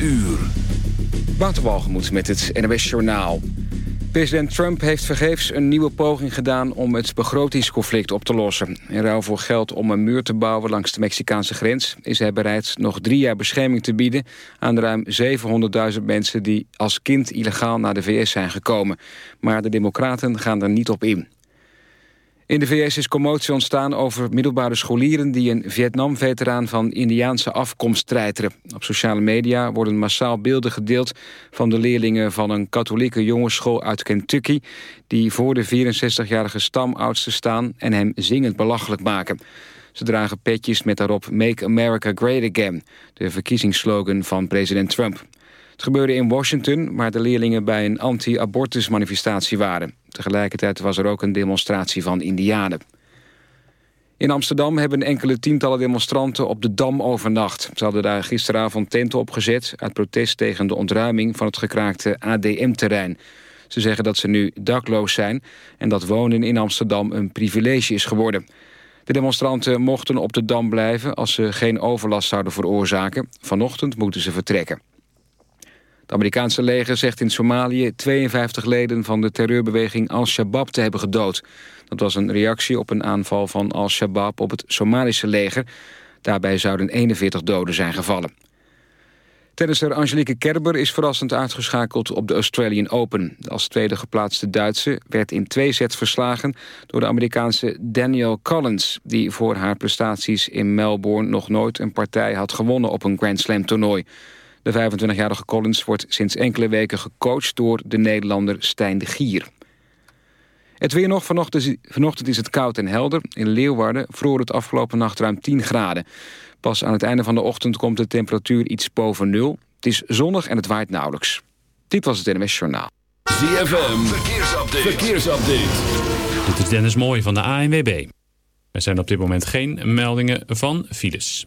uur. Waterwalgemoed met het NWS Journaal. President Trump heeft vergeefs een nieuwe poging gedaan om het begrotingsconflict op te lossen. In ruil voor geld om een muur te bouwen langs de Mexicaanse grens... is hij bereid nog drie jaar bescherming te bieden aan ruim 700.000 mensen... die als kind illegaal naar de VS zijn gekomen. Maar de democraten gaan er niet op in. In de VS is commotie ontstaan over middelbare scholieren... die een Vietnam-veteraan van Indiaanse afkomst treiteren. Op sociale media worden massaal beelden gedeeld... van de leerlingen van een katholieke jongensschool uit Kentucky... die voor de 64-jarige stamoudste staan en hem zingend belachelijk maken. Ze dragen petjes met daarop Make America Great Again... de verkiezingsslogan van president Trump. Het gebeurde in Washington, waar de leerlingen bij een anti-abortus manifestatie waren. Tegelijkertijd was er ook een demonstratie van indianen. In Amsterdam hebben enkele tientallen demonstranten op de Dam overnacht. Ze hadden daar gisteravond tenten opgezet... uit protest tegen de ontruiming van het gekraakte ADM-terrein. Ze zeggen dat ze nu dakloos zijn... en dat wonen in Amsterdam een privilege is geworden. De demonstranten mochten op de Dam blijven... als ze geen overlast zouden veroorzaken. Vanochtend moeten ze vertrekken. Het Amerikaanse leger zegt in Somalië 52 leden van de terreurbeweging Al-Shabaab te hebben gedood. Dat was een reactie op een aanval van Al-Shabaab op het Somalische leger. Daarbij zouden 41 doden zijn gevallen. Tennisser Angelique Kerber is verrassend uitgeschakeld op de Australian Open. De als tweede geplaatste Duitse werd in twee sets verslagen... door de Amerikaanse Danielle Collins... die voor haar prestaties in Melbourne nog nooit een partij had gewonnen op een Grand Slam toernooi. De 25-jarige Collins wordt sinds enkele weken gecoacht door de Nederlander Stijn de Gier. Het weer nog. Vanochtend is het koud en helder. In Leeuwarden vroor het afgelopen nacht ruim 10 graden. Pas aan het einde van de ochtend komt de temperatuur iets boven nul. Het is zonnig en het waait nauwelijks. Dit was het NMS Journaal. ZFM, verkeersupdate. verkeersupdate. Dit is Dennis Mooij van de ANWB. Er zijn op dit moment geen meldingen van files.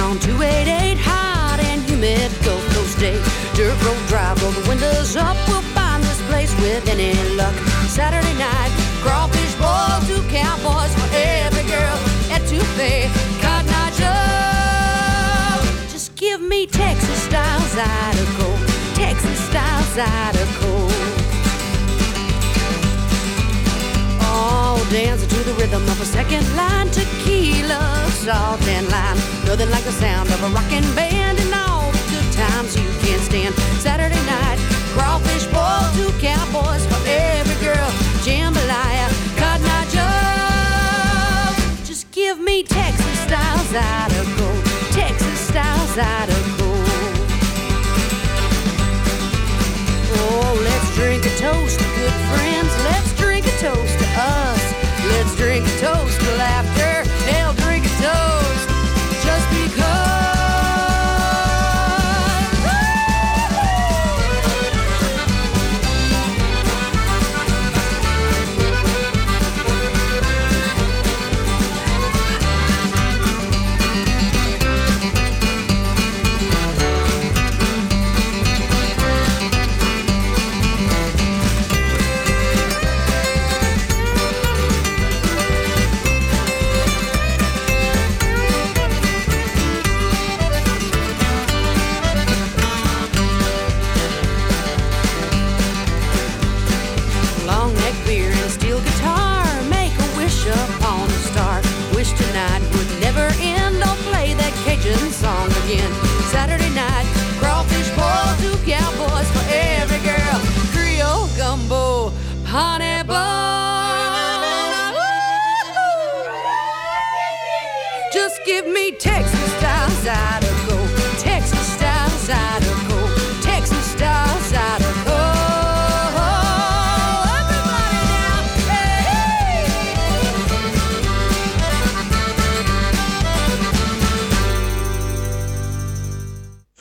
On 288, hot and humid Gulf Coast day. Dirt road drive, roll the windows up. We'll find this place with any luck. Saturday night, crawfish boil, two cowboys for every girl at Toupe. Cotton Eye Joe, just give me Texas style Zydeco. Texas style Zydeco. Dancing to the rhythm of a second line tequila, salt and lime. Nothing like the sound of a rocking band and all the good times you can't stand. Saturday night, crawfish boil, two cowboys for every girl. Jambalaya, Cotton Eye Joe. Just give me Texas style Zydeco. Texas style Zydeco. Oh, let's drink a toast to good friends. Let's drink a toast to us. Let's drink a toast to laughter.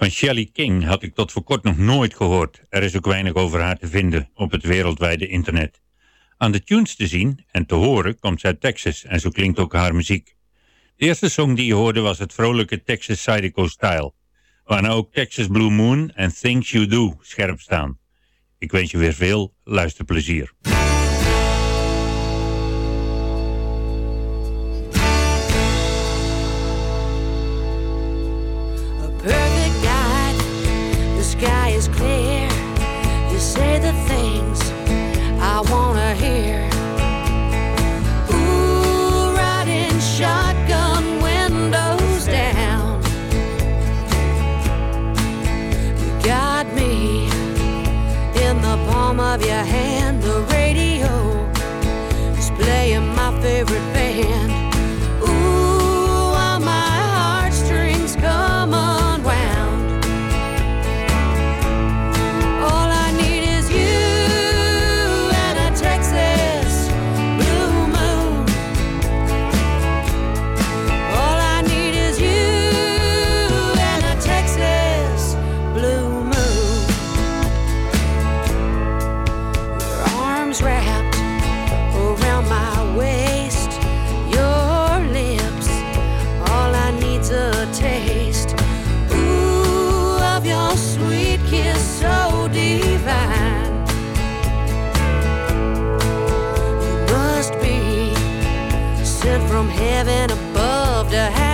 Van Shelley King had ik tot voor kort nog nooit gehoord. Er is ook weinig over haar te vinden op het wereldwijde internet. Aan de tunes te zien en te horen komt ze uit Texas en zo klinkt ook haar muziek. De eerste song die je hoorde was het vrolijke Texas Zydeco Style, waarna ook Texas Blue Moon en Things You Do scherp staan. Ik wens je weer veel luisterplezier. Heaven above to have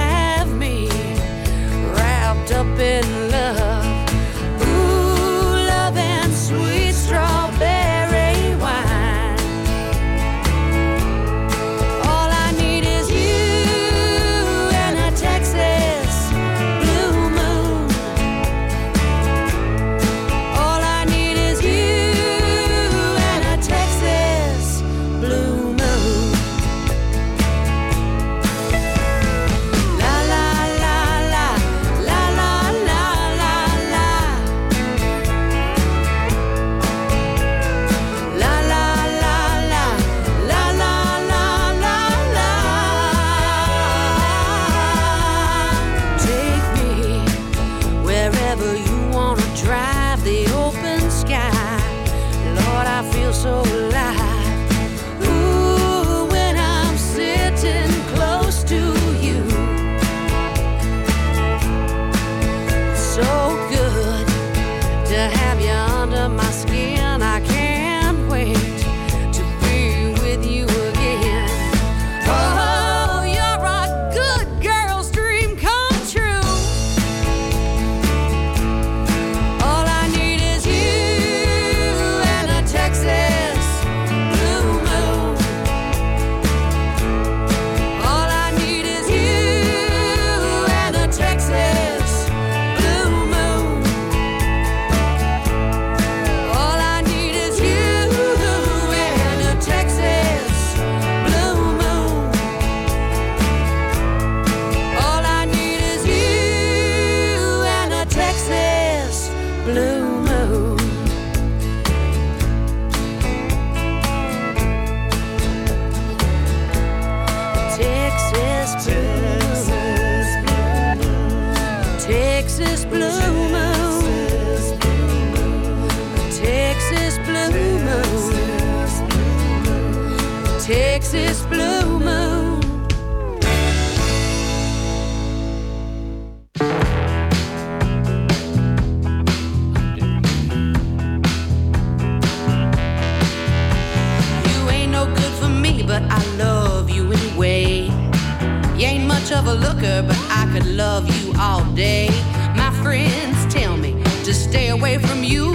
looker, but I could love you all day. My friends tell me to stay away from you.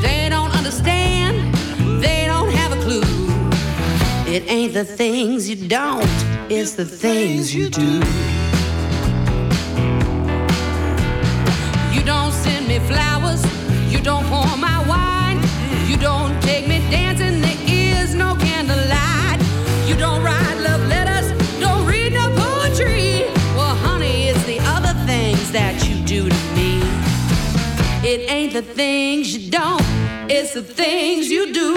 They don't understand, they don't have a clue. It ain't the things you don't, it's the things you do. The things you don't, it's the things you do.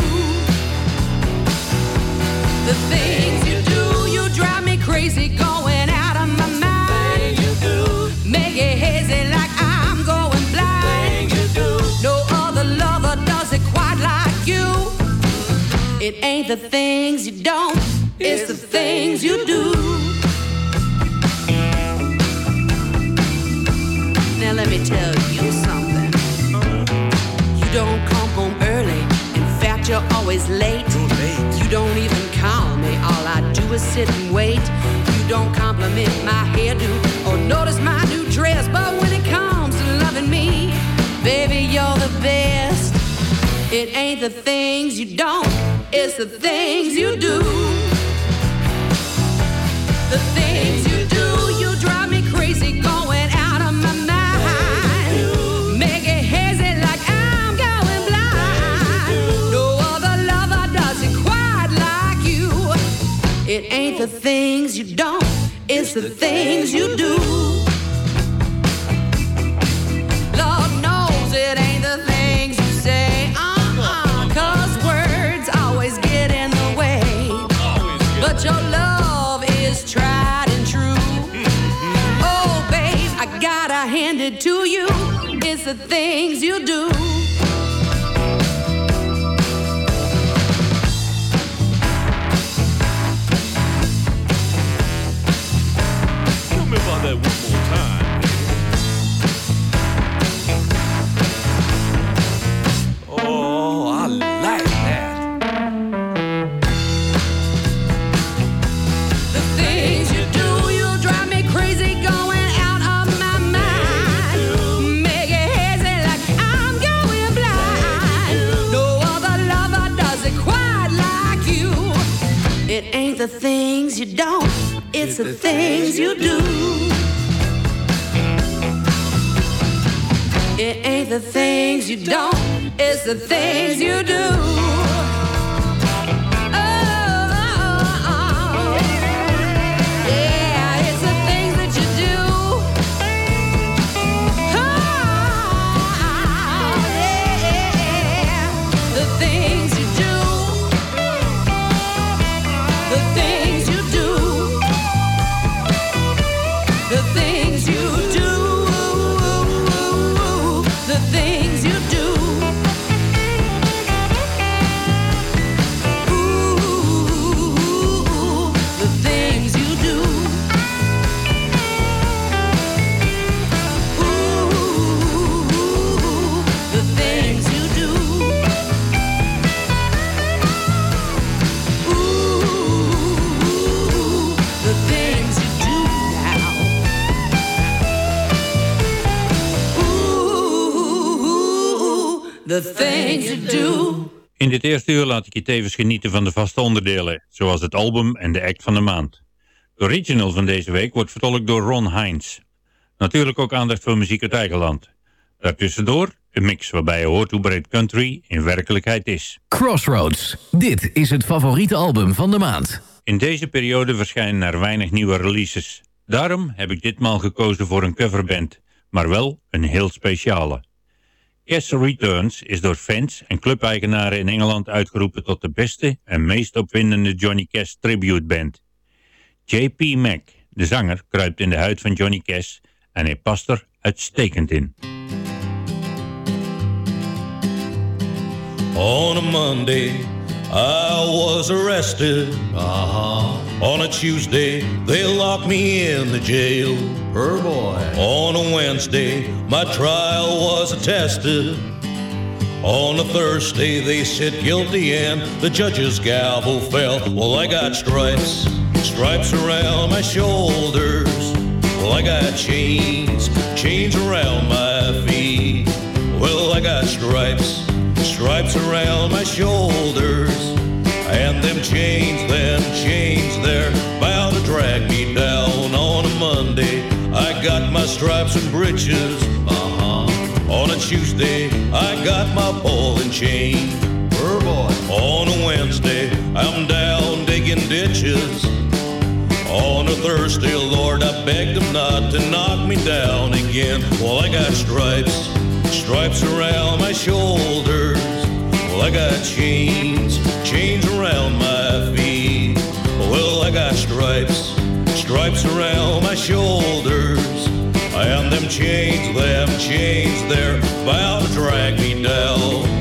The things you do, you drive me crazy, going out of my mind. You do. Make it hazy like I'm going blind. You do. No other lover does it quite like you. It ain't the things you don't, it's the things you do. Now let me tell you something. Don't come home early. In fact, you're always late. You don't even call me. All I do is sit and wait. You don't compliment my hairdo or notice my new dress. But when it comes to loving me, baby, you're the best. It ain't the things you don't, it's the things you do. The things you the things you don't, it's the things you do. Lord knows it ain't the things you say. Uh-uh, cause words always get in the way. But your love is tried and true. Oh, babe, I gotta hand it to you. It's the things you do. Don't, it's the things you do. It ain't the things you don't, it's the things you do. In dit eerste uur laat ik je tevens genieten van de vaste onderdelen, zoals het album en de act van de maand. De original van deze week wordt vertolkt door Ron Hines. Natuurlijk ook aandacht voor muziek uit eigen land. Daartussendoor een mix waarbij je hoort hoe breed country in werkelijkheid is. Crossroads. Dit is het favoriete album van de maand. In deze periode verschijnen er weinig nieuwe releases. Daarom heb ik ditmaal gekozen voor een coverband, maar wel een heel speciale. Cash Returns is door fans en clubeigenaren in Engeland uitgeroepen tot de beste en meest opwindende Johnny Cash tribute band. J.P. Mac, de zanger, kruipt in de huid van Johnny Cash en hij past er uitstekend in. On a Monday, I was arrested uh-huh. on a Tuesday. They locked me in the jail. Her boy. On a Wednesday, my trial was attested. On a Thursday, they said guilty and the judge's gavel fell. Well, I got stripes, stripes around my shoulders. Well, I got chains, chains around my feet. Well, I got stripes, stripes around my shoulders. And them chains, them chains, they're bound to drag me down on a Monday. I got my stripes and breeches, uh-huh. On a Tuesday, I got my ball and chain. Her boy. On a Wednesday, I'm down digging ditches. On a Thursday, Lord, I begged him not to knock me down again. Well, I got stripes, stripes around my shoulders. Well, I got chains, chains around my feet. Well, I got stripes, stripes around my shoulders. And them chains, them chains, they're bound to drag me down.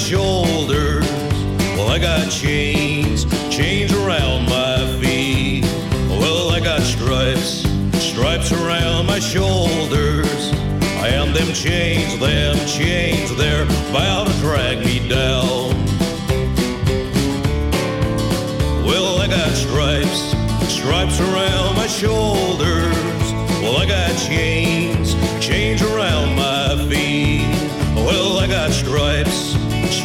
Shoulders. Well, I got chains, chains around my feet. Well, I got stripes, stripes around my shoulders. And them chains, them chains, they're bound to drag me down. Well, I got stripes, stripes around my shoulders. Well, I got chains, chains around my feet. Well, I got stripes,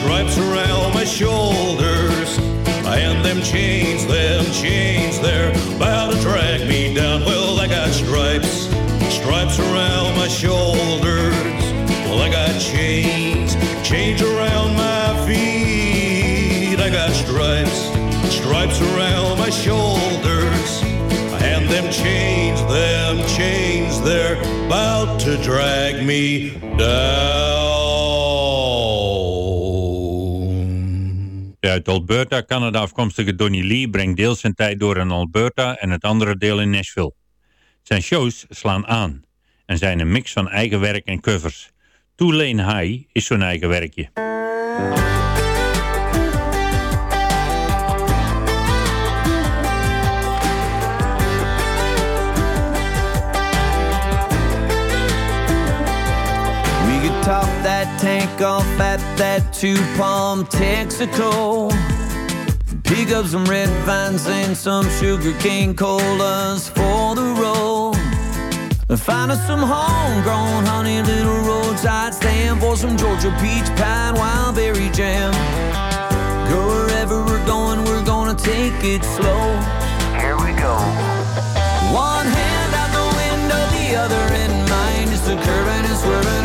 stripes around my shoulders. And them chains, them chains, they're bound to drag me down. Well, I got stripes, stripes around my shoulders. Well, I got chains, chains around my feet. I got stripes, stripes around my shoulders. And them chains, them chains, they're about to drag me down. Uit Alberta, Canada afkomstige Donny Lee brengt deels zijn tijd door in Alberta en het andere deel in Nashville. Zijn shows slaan aan en zijn een mix van eigen werk en covers. Two Lane High is zo'n eigen werkje. Tank off at that two palm Texaco. Pick up some red vines and some sugar cane colas for the road. Find us some homegrown honey, little roadside stand for some Georgia peach pie and wild berry jam. Go wherever we're going, we're gonna take it slow. Here we go. One hand out the window, the other in mine. Just a curving and swerving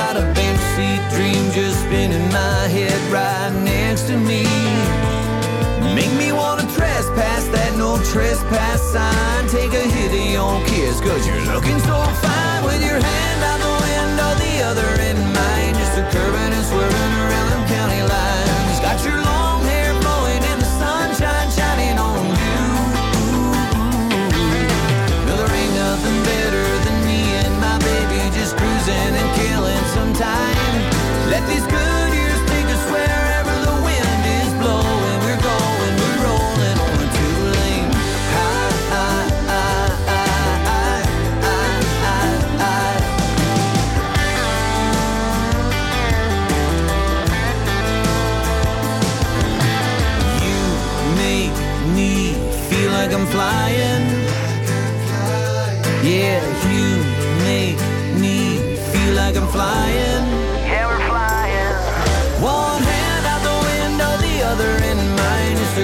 A bench seat dream just spinning my head right next to me. Make me wanna trespass that no trespass sign. Take a hit of your kiss, cause you're looking so fine with your hand out the window, the other in mine. Just a curving and swerving around them county lines. Got your Let these good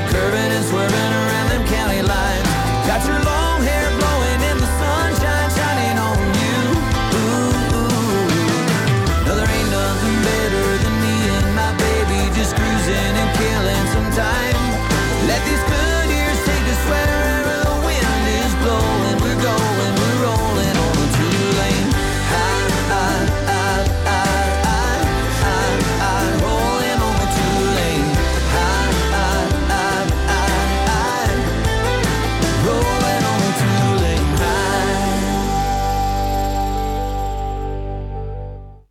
curving and swerving around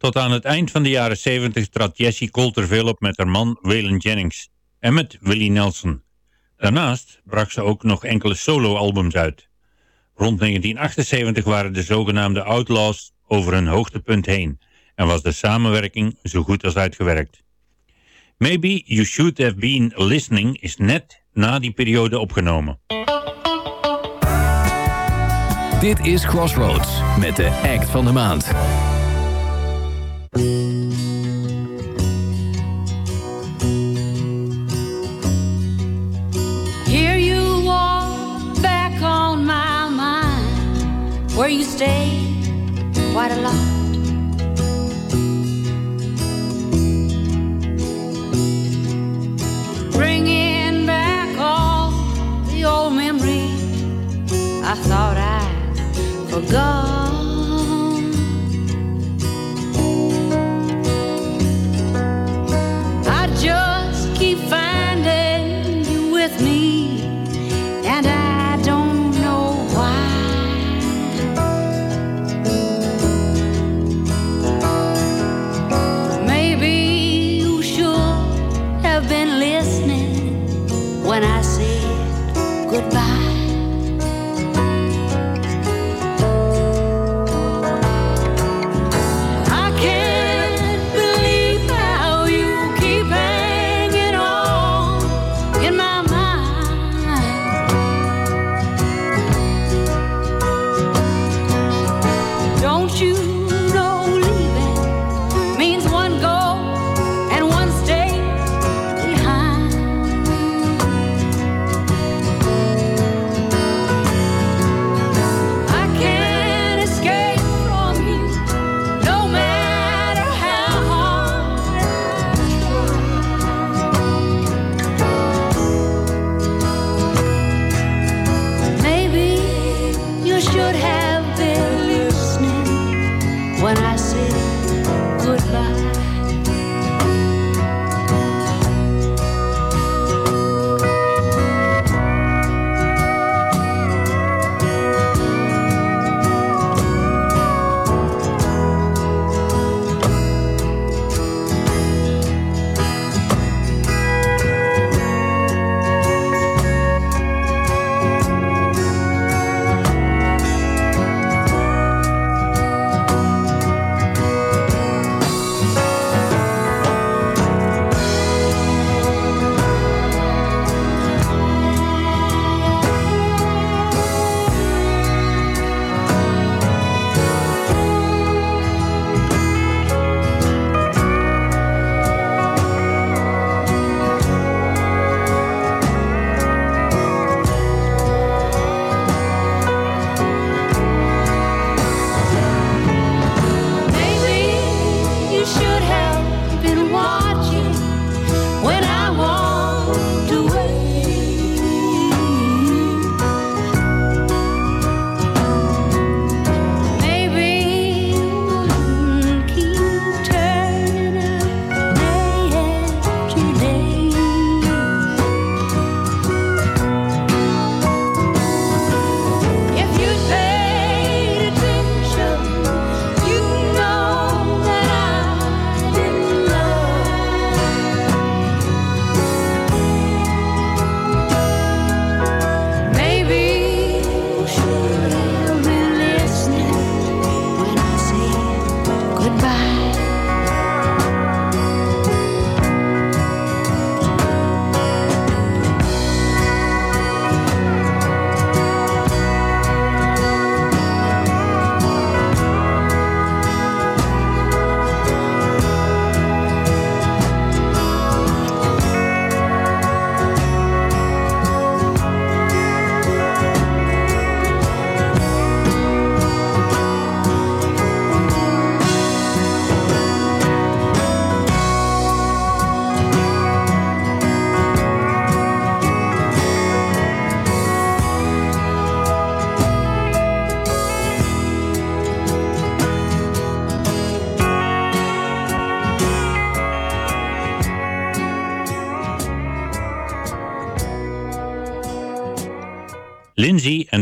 Tot aan het eind van de jaren 70 trad Jessie veel op met haar man Waylon Jennings en met Willie Nelson. Daarnaast bracht ze ook nog enkele soloalbums uit. Rond 1978 waren de zogenaamde Outlaws over hun hoogtepunt heen en was de samenwerking zo goed als uitgewerkt. Maybe You Should Have Been Listening is net na die periode opgenomen. Dit is Crossroads met de act van de maand. Here you walk back on my mind, where you stayed quite a lot. Bringing back all the old memories I thought I forgot.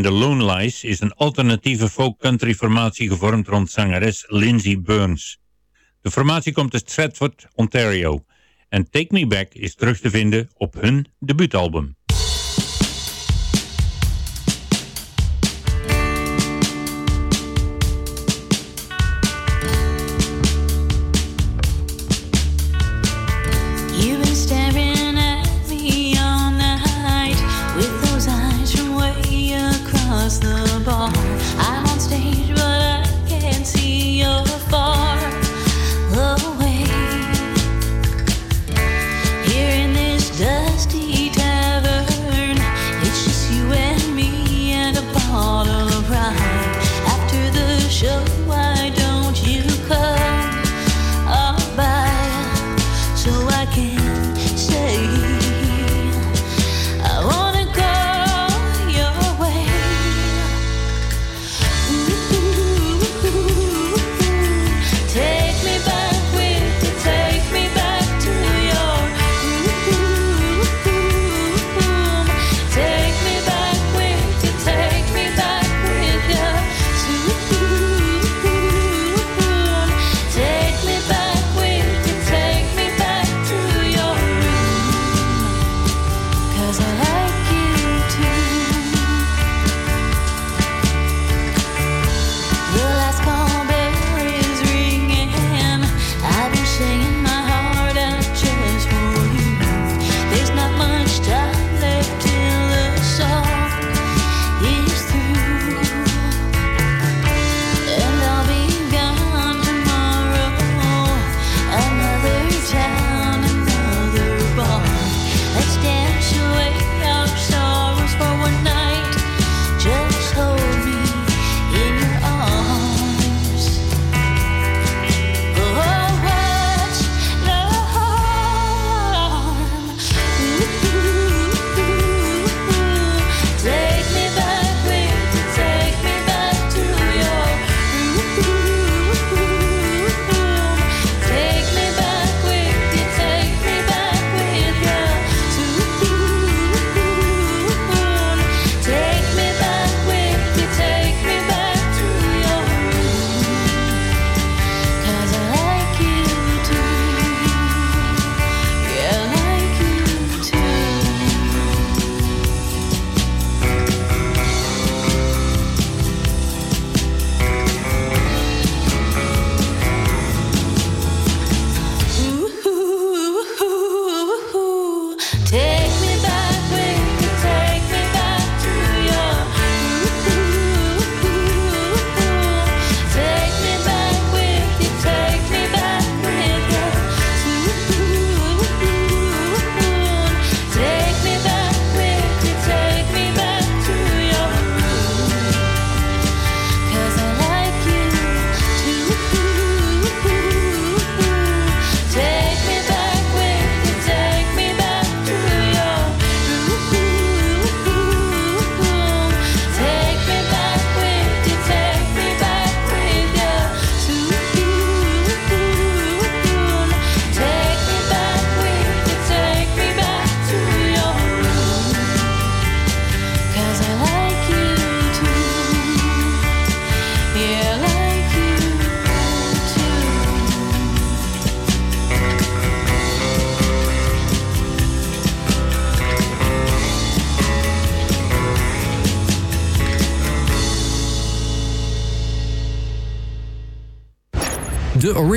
The Lone Lies is een alternatieve folk-country formatie gevormd rond zangeres Lindsay Burns. De formatie komt uit Stratford, Ontario en Take Me Back is terug te vinden op hun debuutalbum.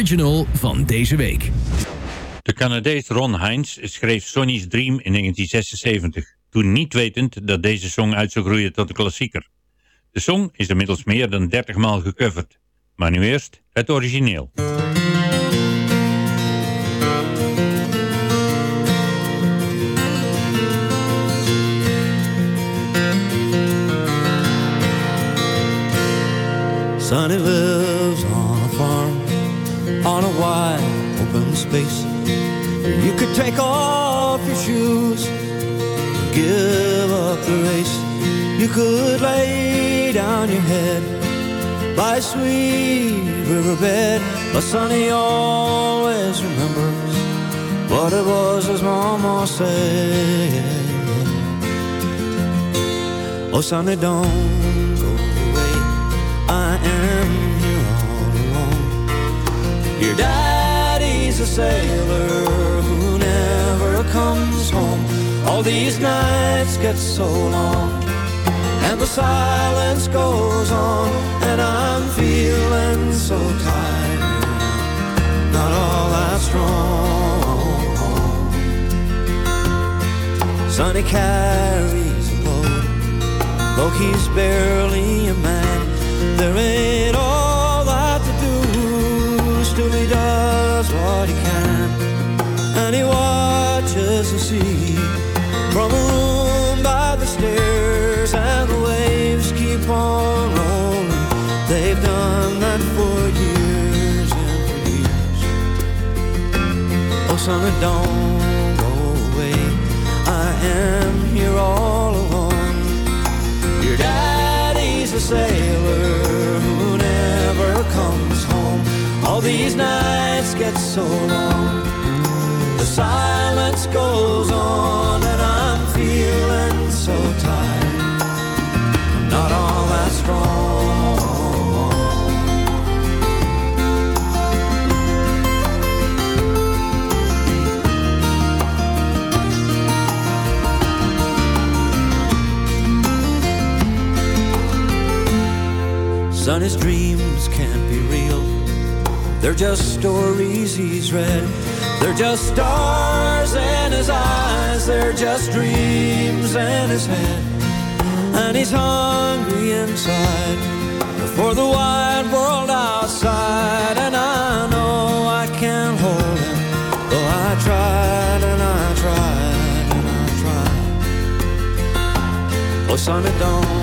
original van deze week. De Canadees Ron Heinz schreef Sonny's Dream in 1976, toen niet wetend dat deze song uit zou groeien tot een klassieker. De song is inmiddels meer dan 30 maal gecoverd, maar nu eerst het origineel. could lay down your head by a sweet riverbed. But Sonny always remembers what it was his mama said. Oh, Sonny, don't go away. I am here all alone. Your daddy's a sailor who never comes home. All these nights get so long and the silence goes on, and I'm feeling so tired. Not all that strong. Sonny carries a load, though he's barely a man. There ain't all that to do, still he does what he can. And he watches the sea Sonny, don't go away. I am here all alone. Your daddy's a sailor who never comes home. All these nights get so long. The silence goes on, Sonny's dreams can't be real. They're just stories he's read. They're just stars in his eyes. They're just dreams in his head. And he's hungry inside for the wide world outside. And I know I can't hold him. Though I tried and I tried and I tried. Oh, Sonny, don't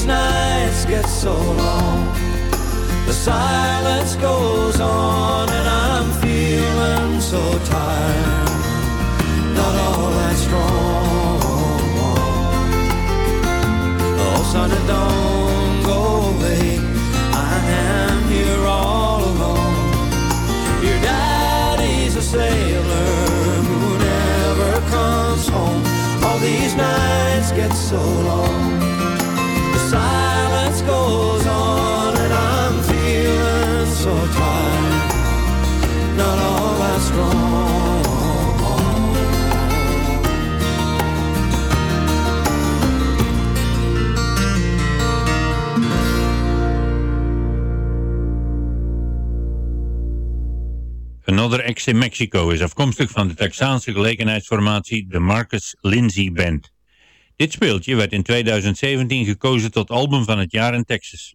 these nights get so long. The silence goes on, and I'm feeling so tired. Not all that strong. Oh, sonny, don't go away. I am here all alone. Your daddy's a sailor who never comes home. All these nights get so long. Another Ex in Mexico is afkomstig van de Texaanse gelegenheidsformatie de Marcus Lindsay Band. Dit speeltje werd in 2017 gekozen tot album van het jaar in Texas.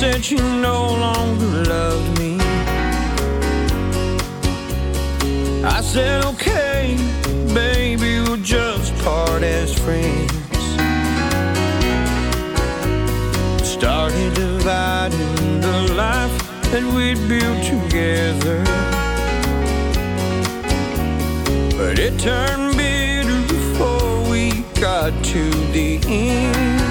Said you no longer loved me. I said, okay, baby, we'll just part as friends. Started dividing the life that we'd built together. But it turned bitter before we got to the end.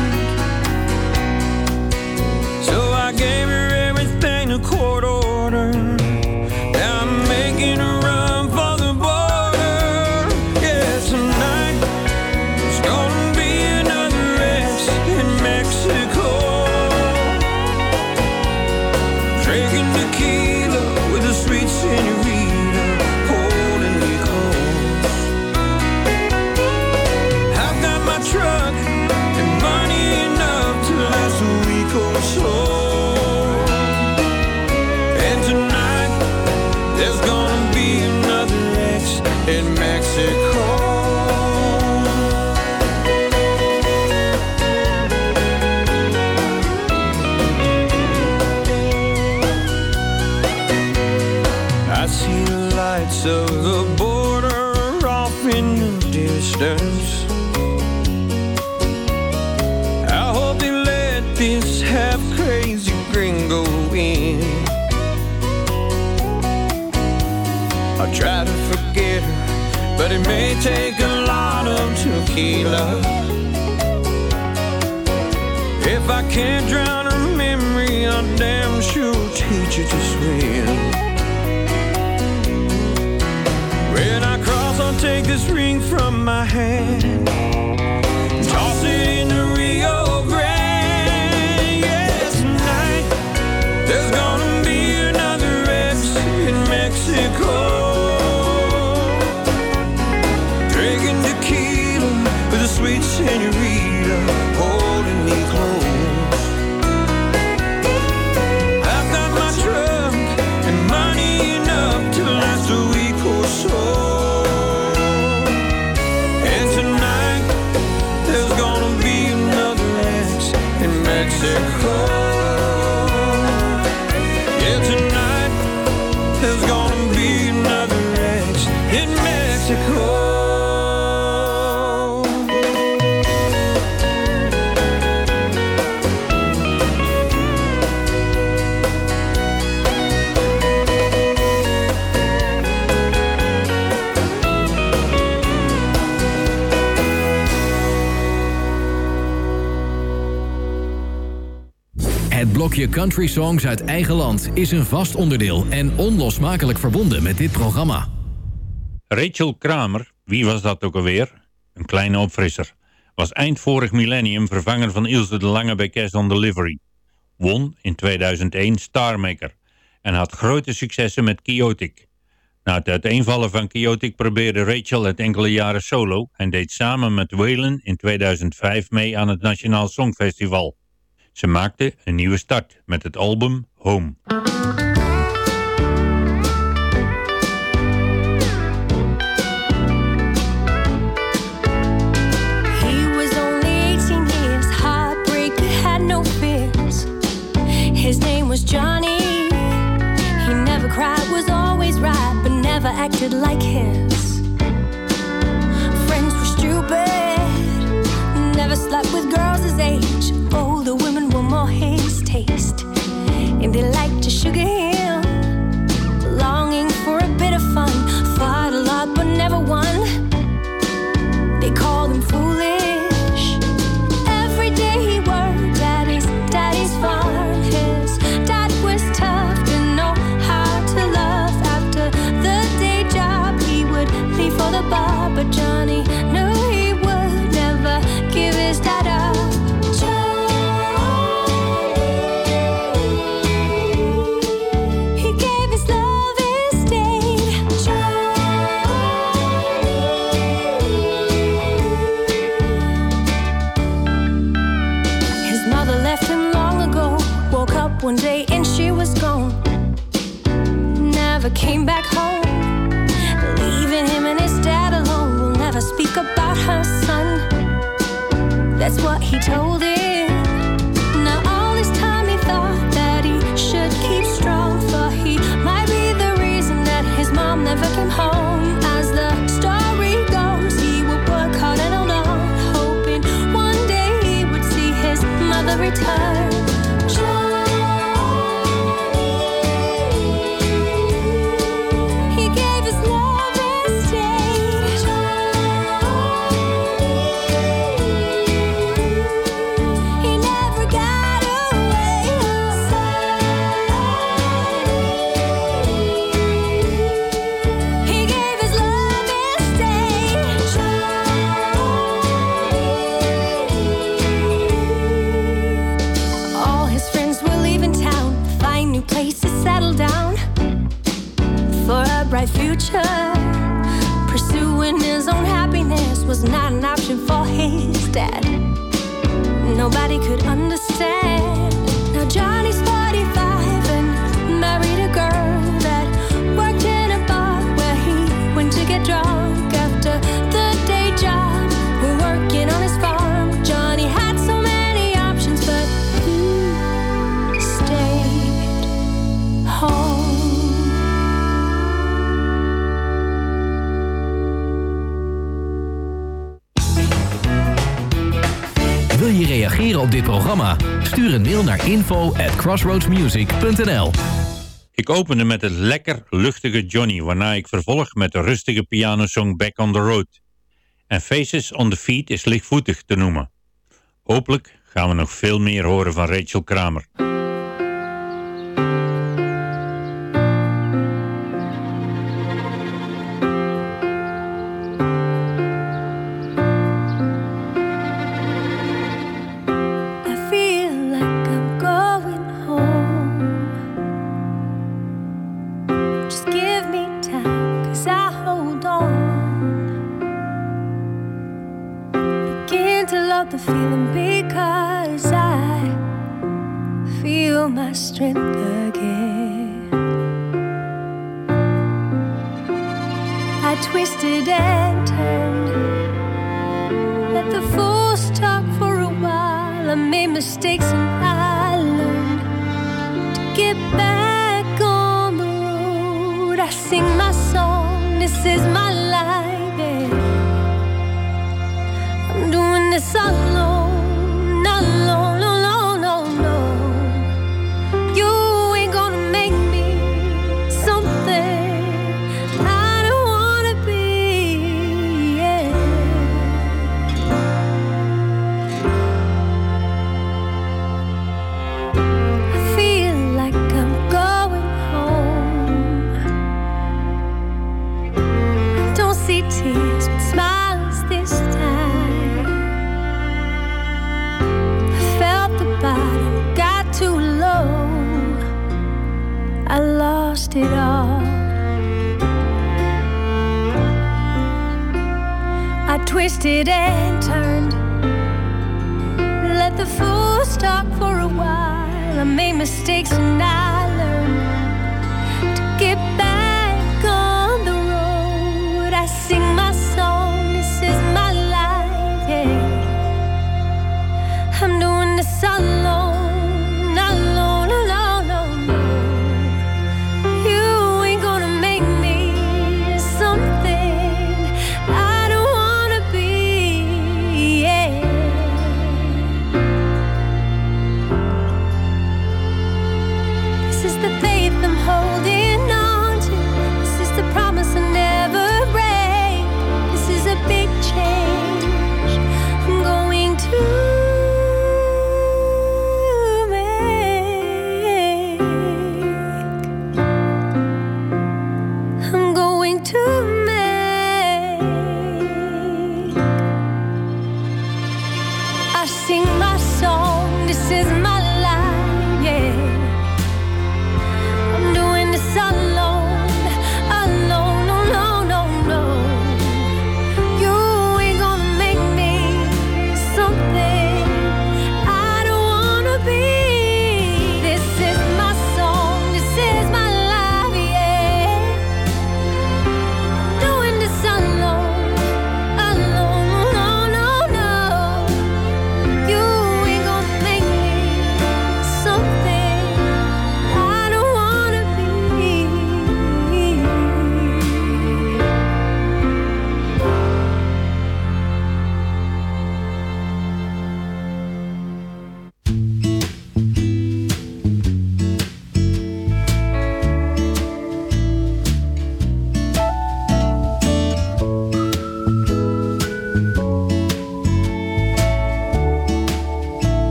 that crazy gringo in. I try to forget her, but it may take a lot of tequila. If I can't drown her memory, I damn sure teach her to swim. When I cross, I'll take this ring from my hand. blokje country songs uit eigen land is een vast onderdeel en onlosmakelijk verbonden met dit programma. Rachel Kramer, wie was dat ook alweer? Een kleine opfrisser. Was eind vorig millennium vervanger van Ilse de Lange bij Cash on Delivery. Won in 2001 Star Maker en had grote successen met Kiotic. Na het uiteenvallen van Kiotic probeerde Rachel het enkele jaren solo en deed samen met Whalen in 2005 mee aan het Nationaal Songfestival. Ze maakte een nieuwe start met het album Home. He was only 18 years, heartbreak had no fears. His name was Johnny. He never cried, was always right, but never acted like his Friends were stupid, never slept with girls his age. Oh, they like to sugar That's what he told it. een naar info at crossroadsmusic.nl. Ik opende met het lekker luchtige Johnny, waarna ik vervolg met de rustige pianosong Back on the Road. En Faces on the Feet is lichtvoetig te noemen. Hopelijk gaan we nog veel meer horen van Rachel Kramer. The feeling because I feel my strength again. I twisted and turned. Let the force talk for a while. I made mistakes and I learned to get back on the road. I sing my song, this is my twisted and turned. Let the fools talk for a while. I made mistakes and I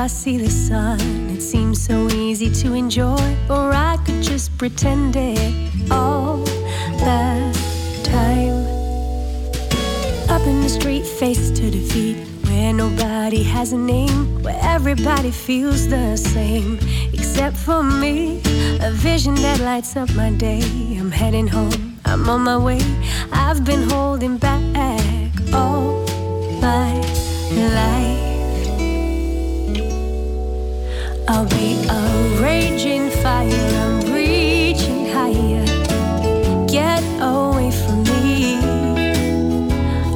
I see the sun. It seems so easy to enjoy, or I could just pretend it all the time. Up in the street, face to defeat. Where nobody has a name, where everybody feels the same, except for me. A vision that lights up my day. I'm heading home, I'm on my way. I've been holding back all my life. I'll be a raging fire, I'm reaching higher. Get away from me.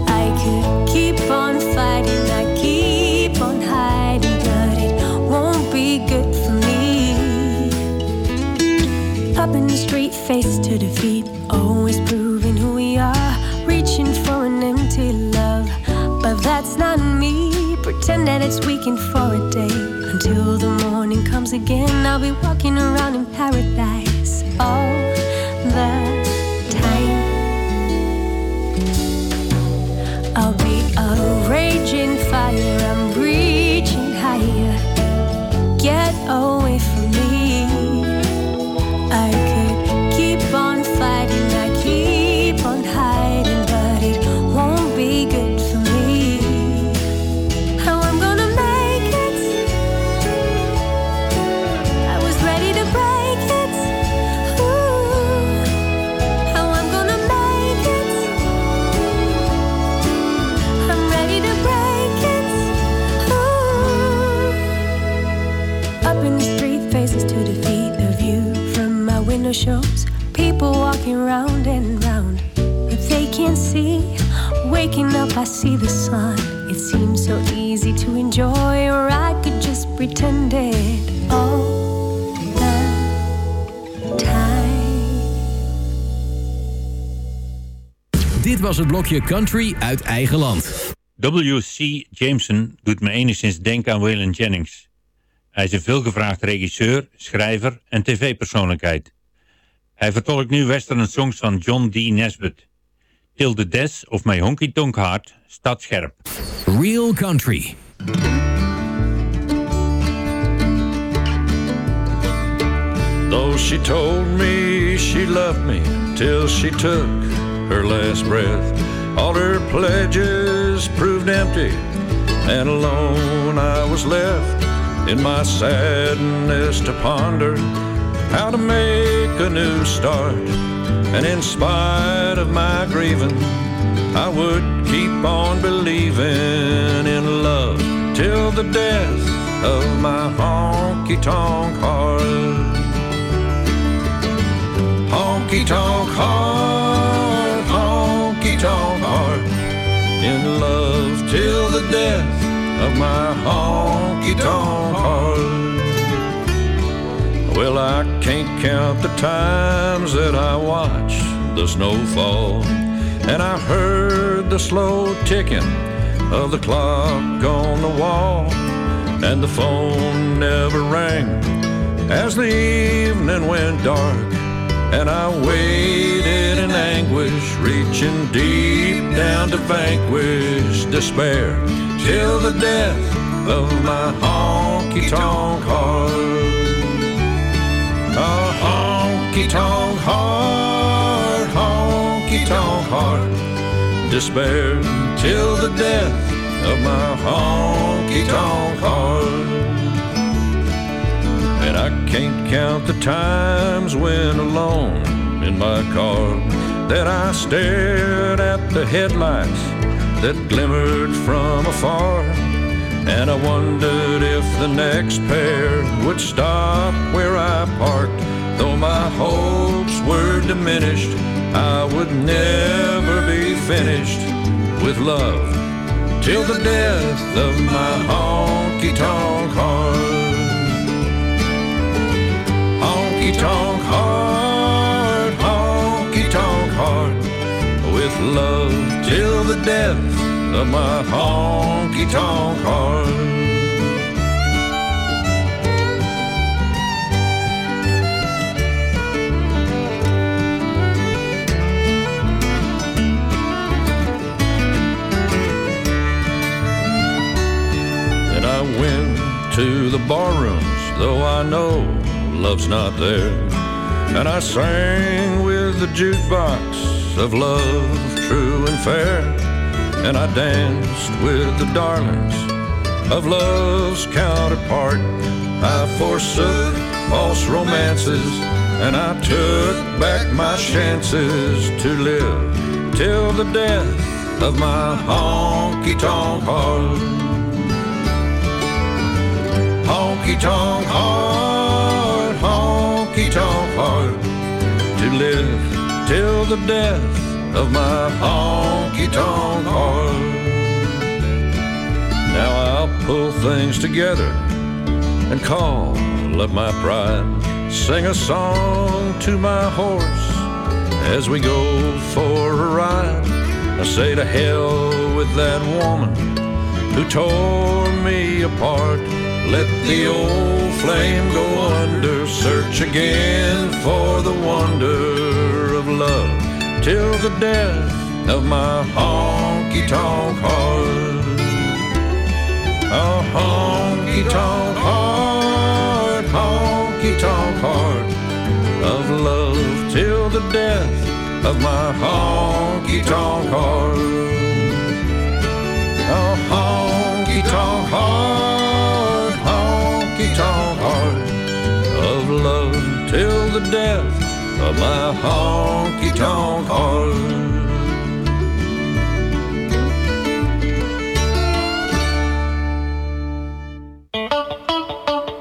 I could keep on fighting, I keep on hiding, but it won't be good for me. Up in the street, face to defeat, always proving who we are, reaching for an empty love. But that's not me, pretend that it's weekend for a day again, I'll be walking around in paradise. All the sun. It seems so easy to enjoy, or I could just pretend it all the time. Dit was het blokje country uit eigen land. W.C. Jameson doet me enigszins denken aan Waylon Jennings. Hij is een veelgevraagd regisseur, schrijver en tv-persoonlijkheid. Hij vertolkt nu western songs van John D. Nesbitt. Till the Death of My Honky Tonk Heart staat scherp. Real country. Though she told me she loved me till she took her last breath, all her pledges proved empty, and alone I was left in my sadness to ponder how to make a new start. And in spite of my grieving, I would keep on believing in love till the death of my honky tonk heart. Honky tonk heart, honky tonk heart, in love till the death of my honky tonk heart. Well, I can't count the times that I watched the snow fall, and I heard the slow ticking of the clock on the wall, and the phone never rang as the evening went dark. And I waited in anguish, reaching deep down to vanquish despair till the death of my honky tonk heart. A honky tonk heart, honky tonk heart, despair till the death of my honky tonk heart. And I can't count the times when alone in my car that I stared at the headlights that glimmered from afar. And I wondered if the next pair would stop where I parked. Though my hopes were diminished, I would never be finished with love till the death of my honky tonk heart. Honky tonk heart, honky tonk heart, with love till the death of my honky tonk heart. And I went to the barrooms, though I know love's not there. And I sang with the jukebox of love, true and fair. And I danced with the darlings of love's counterpart. I forsook false romances and I took back my chances to live till the death of my honky tonk heart. Honky tonk heart, honky tonk heart, to live till the death of my honky tonk heart. Now I'll pull things together and call up my pride, sing a song to my horse as we go for a ride. I say to hell with that woman who tore me apart. Let the old flame go under, search again for the wonder of love till the death of my honky tonk heart. A honky tonk heart, honky tonk heart of love till the death of my honky tonk heart. A honky tonk heart, honky tonk heart of love till the death of my honky tonk.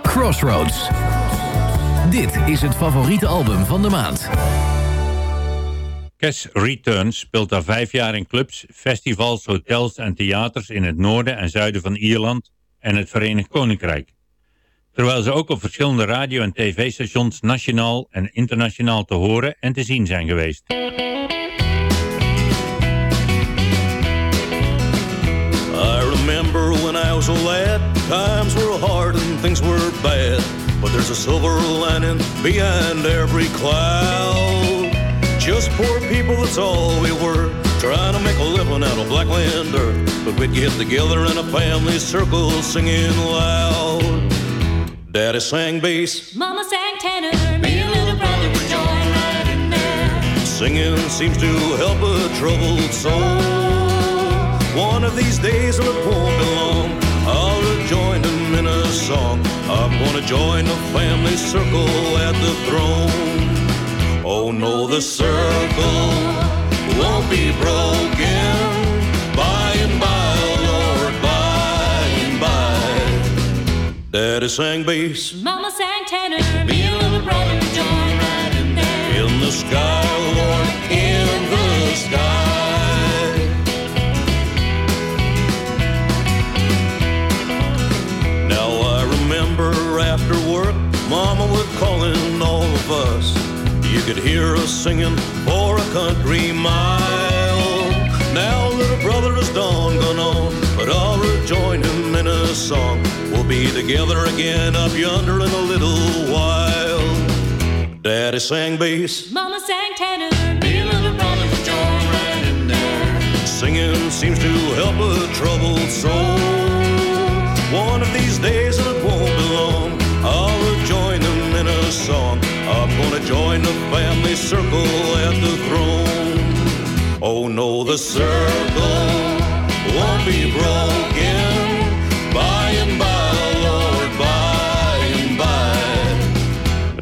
Crossroads. Dit is het favoriete album van de maand. Cass Returns speelt al vijf jaar in clubs, festivals, hotels en theaters in het noorden en zuiden van Ierland en het Verenigd Koninkrijk. Terwijl ze ook op verschillende radio- en tv-stations nationaal en internationaal te horen en te zien zijn geweest. I remember when I was a lad, times were hard and things were bad. But there's a silver lining behind every cloud. Just poor people, that's all we were. Trying to make a living out of blackland earth. But we'd get together in a family circle singing loud. Daddy sang bass, Mama sang tenor, me and little brother right in there. Singing seems to help a troubled soul. One of these days, and it won't be long, I'll rejoin them in a song. I'm gonna join the family circle at the throne. Oh no, the circle won't be broken. Daddy sang bass Mama sang tenor, me and little brother would join right in there. in the sky, Lord, in the sky. Now I remember after work, Mama would call in all of us. You could hear us singing for a country mile. Now little brother is gone, a song. We'll be together again up yonder in a little while. Daddy sang bass, Mama sang tenor, me and little brother would join right in there. Singing seems to help a troubled soul. One of these days, and it won't be long, I'll rejoin them in a song. I'm gonna join the family circle at the throne. Oh no, the circle won't be broken.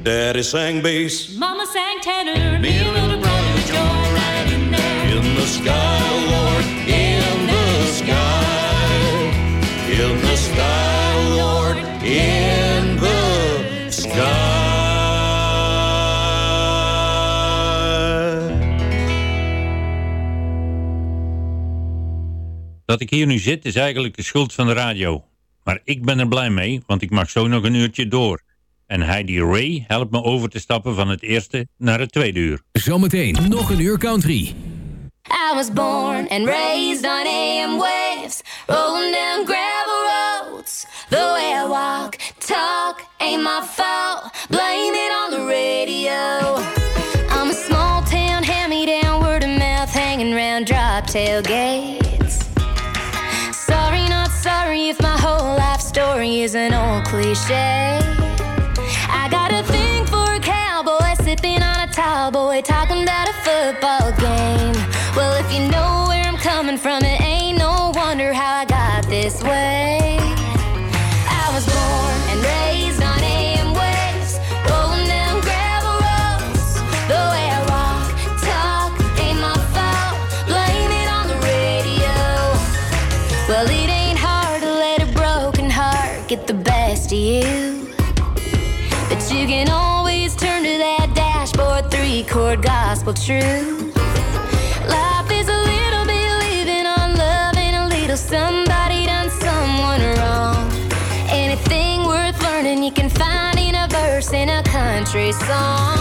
Daddy sang bass Mama sang tenor, me and little brother there. in the sky, Lord, in the sky, in the sky, Lord, in the sky. Dat ik hier nu zit is eigenlijk de schuld van de radio. Maar ik ben er blij mee, want ik mag zo nog een uurtje door. En Heidi Ray helpt me over te stappen van het eerste naar het tweede uur. Zometeen nog een uur country. I was born and raised on AM waves, rolling down gravel roads. The way I walk, talk, ain't my fault. Blame it on the radio. I'm a small town, hand me down, word of mouth, hanging round drop tailgates. Sorry, not sorry if my whole life story is an old cliche. Gospel truth. Life is a little bit living on love and a little somebody done someone wrong. Anything worth learning you can find in a verse in a country song.